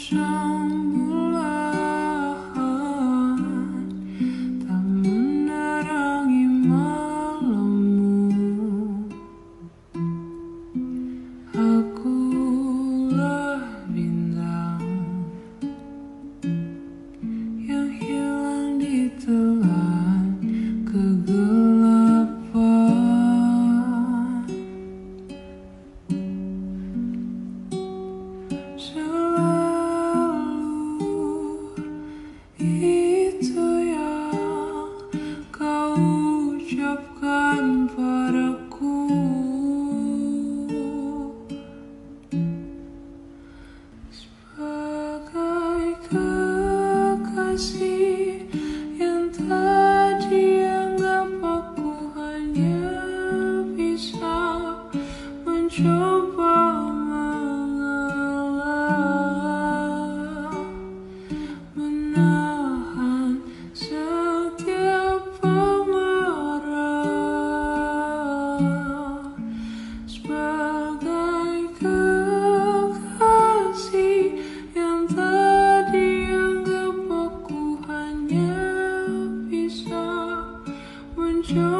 生 you.